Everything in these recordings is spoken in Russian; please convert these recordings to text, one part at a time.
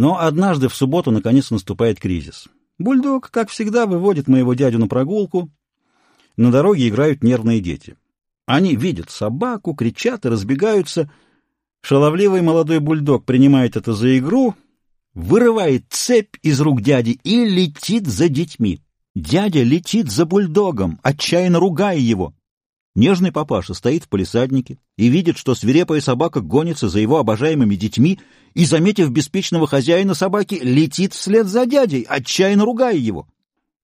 Но однажды в субботу наконец наступает кризис. Бульдог, как всегда, выводит моего дядю на прогулку. На дороге играют нервные дети. Они видят собаку, кричат и разбегаются. Шаловливый молодой бульдог принимает это за игру, вырывает цепь из рук дяди и летит за детьми. Дядя летит за бульдогом, отчаянно ругая его. Нежный папаша стоит в полисаднике и видит, что свирепая собака гонится за его обожаемыми детьми и, заметив беспечного хозяина собаки, летит вслед за дядей, отчаянно ругая его.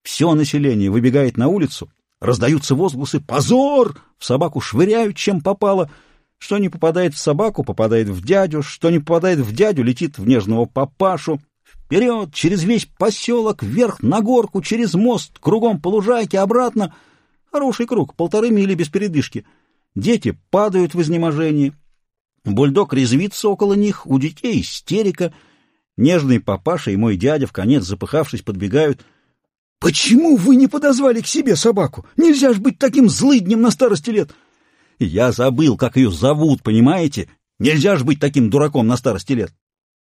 Все население выбегает на улицу, раздаются возгласы «Позор!» В собаку швыряют, чем попало. Что не попадает в собаку, попадает в дядю, что не попадает в дядю, летит в нежного папашу. Вперед, через весь поселок, вверх, на горку, через мост, кругом по лужайке, обратно — Хороший круг, полторы мили без передышки. Дети падают в изнеможении. Бульдог резвится около них, у детей истерика. Нежный папаша и мой дядя, в конец запыхавшись, подбегают. — Почему вы не подозвали к себе собаку? Нельзя ж быть таким злыднем на старости лет! — Я забыл, как ее зовут, понимаете? Нельзя ж быть таким дураком на старости лет!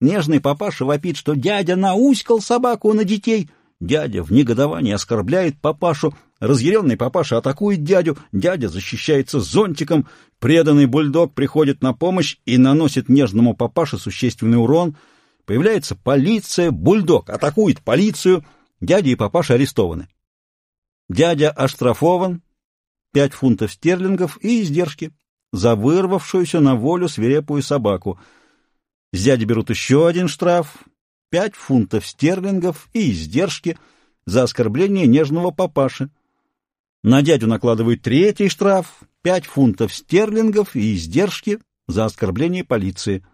Нежный папаша вопит, что дядя науськал собаку на детей — Дядя в негодовании оскорбляет папашу, разъяренный папаша атакует дядю, дядя защищается зонтиком, преданный бульдог приходит на помощь и наносит нежному папаше существенный урон. Появляется полиция, бульдог атакует полицию, дядя и папаша арестованы. Дядя оштрафован, пять фунтов стерлингов и издержки за вырвавшуюся на волю свирепую собаку. С дяди берут еще один штраф, пять фунтов стерлингов и издержки за оскорбление нежного папаши. На дядю накладывают третий штраф, пять фунтов стерлингов и издержки за оскорбление полиции.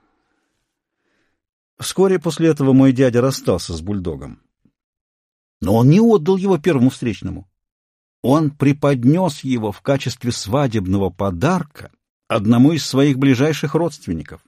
Вскоре после этого мой дядя расстался с бульдогом. Но он не отдал его первому встречному. Он преподнес его в качестве свадебного подарка одному из своих ближайших родственников.